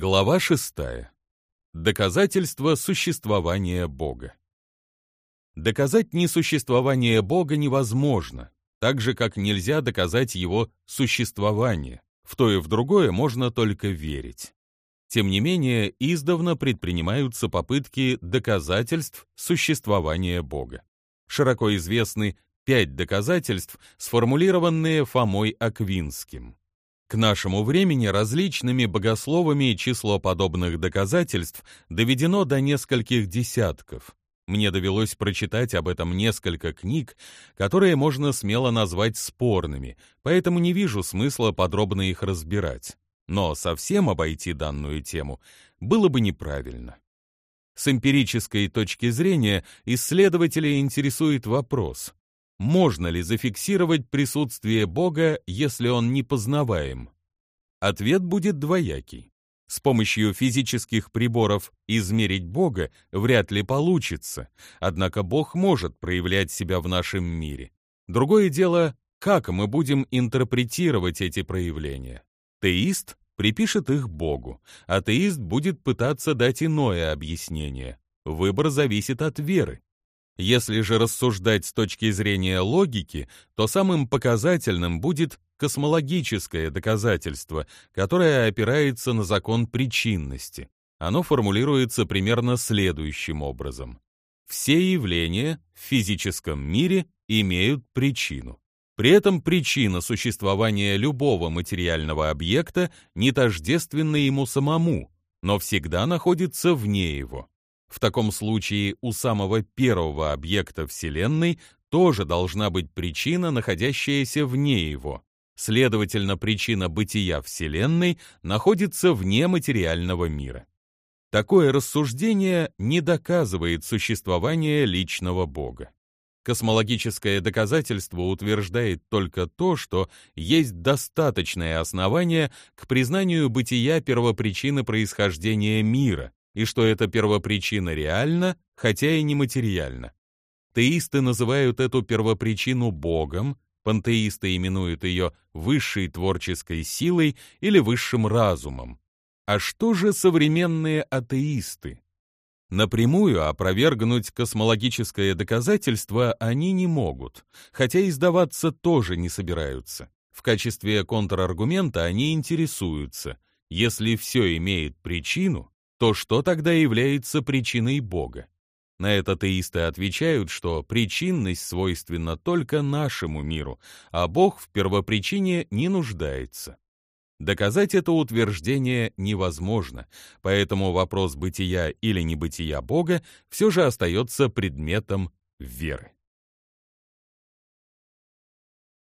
Глава 6. Доказательство существования Бога. Доказать несуществование Бога невозможно, так же, как нельзя доказать его существование. В то и в другое можно только верить. Тем не менее, издавна предпринимаются попытки доказательств существования Бога. Широко известны пять доказательств, сформулированные Фомой Аквинским. К нашему времени различными богословами число подобных доказательств доведено до нескольких десятков. Мне довелось прочитать об этом несколько книг, которые можно смело назвать спорными, поэтому не вижу смысла подробно их разбирать. Но совсем обойти данную тему было бы неправильно. С эмпирической точки зрения исследователей интересует вопрос, можно ли зафиксировать присутствие Бога, если он не познаваем? Ответ будет двоякий. С помощью физических приборов измерить Бога вряд ли получится, однако Бог может проявлять себя в нашем мире. Другое дело, как мы будем интерпретировать эти проявления. Теист припишет их Богу, атеист будет пытаться дать иное объяснение. Выбор зависит от веры. Если же рассуждать с точки зрения логики, то самым показательным будет космологическое доказательство, которое опирается на закон причинности. Оно формулируется примерно следующим образом. Все явления в физическом мире имеют причину. При этом причина существования любого материального объекта не тождественна ему самому, но всегда находится вне его. В таком случае у самого первого объекта Вселенной тоже должна быть причина, находящаяся вне его. Следовательно, причина бытия Вселенной находится вне материального мира. Такое рассуждение не доказывает существование личного Бога. Космологическое доказательство утверждает только то, что есть достаточное основание к признанию бытия первопричины происхождения мира, и что эта первопричина реальна, хотя и нематериальна. Теисты называют эту первопричину Богом, пантеисты именуют ее высшей творческой силой или высшим разумом. А что же современные атеисты? Напрямую опровергнуть космологическое доказательство они не могут, хотя и сдаваться тоже не собираются. В качестве контраргумента они интересуются. Если все имеет причину, то что тогда является причиной Бога? На это теисты отвечают, что причинность свойственна только нашему миру, а Бог в первопричине не нуждается. Доказать это утверждение невозможно, поэтому вопрос бытия или небытия Бога все же остается предметом веры.